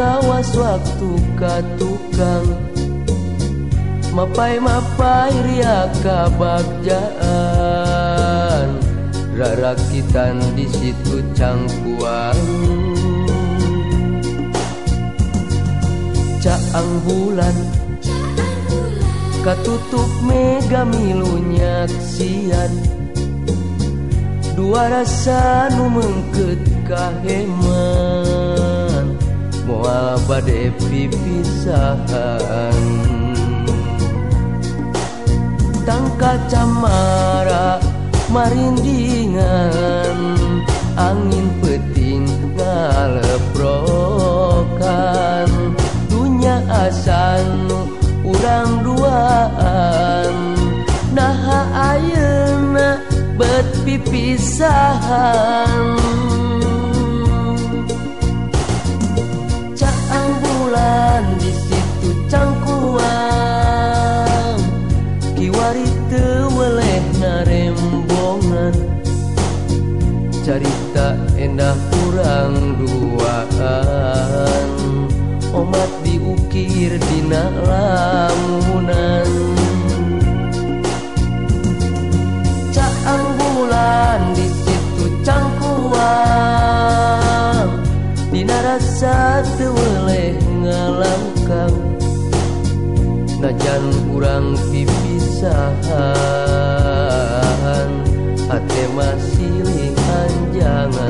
rekawas waktu katukang Mapai mapai ria kabagjaan Rarakitan di situ cangkuan Caang bulan. Katutup mega milunya sian Dua rasa nu mengket kaheman bade pipisahan. Tangka camara marindingan angin peting ngaleprokan. Dunya asan urang duaan. Naha ayeuna bet pipisahan. carita endah kurang duaan. Omat diukir dina lamunan cak anggulan di situ cangkuan dina rasa teweleh ngalangkang. Najan kurang pipisahan 啊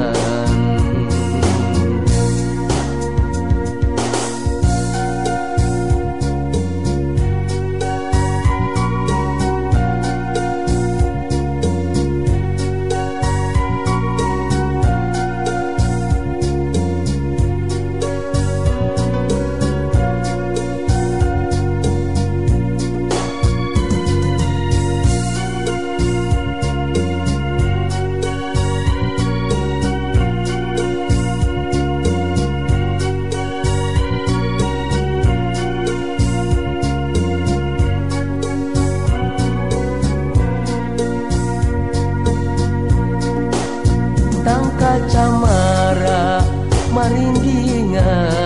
marindingan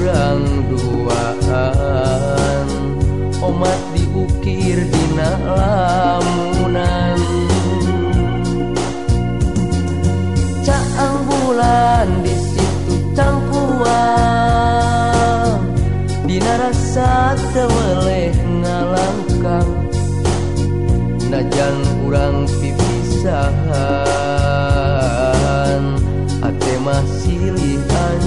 kurang duaan. Omat diukir dina lamunan Caang bulan di situ cangkuan Dina rasa teweleh ngalangkang. Najan kurang pipisahan. Ate masih lihan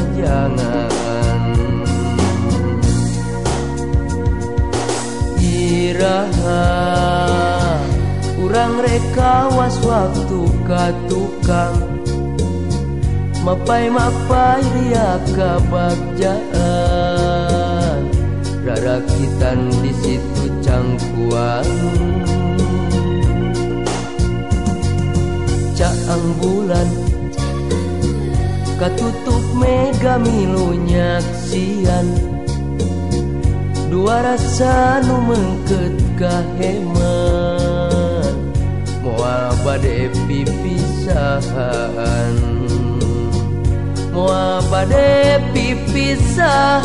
Kurang rekawas waktu katukang. Mapai mapai ria kabagjaan Rarakitan di situ cangkuan Caang bulan. Katutup mega milunya sian Dua rasa nu mengket kaheman. Moal bade pipisahan. Mua bade pipisahan.